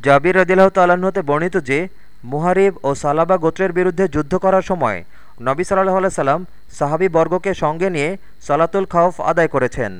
জাবির রদিল্লাহ তাল্লাহতে বর্ণিত যে, মুহারিব ও সালাবা গোত্রের বিরুদ্ধে যুদ্ধ করার সময় নবী সাল্লাহ আল্লাহ সাল্লাম সাহাবি বর্গকে সঙ্গে নিয়ে সালাতুল খাউফ আদায় করেছেন।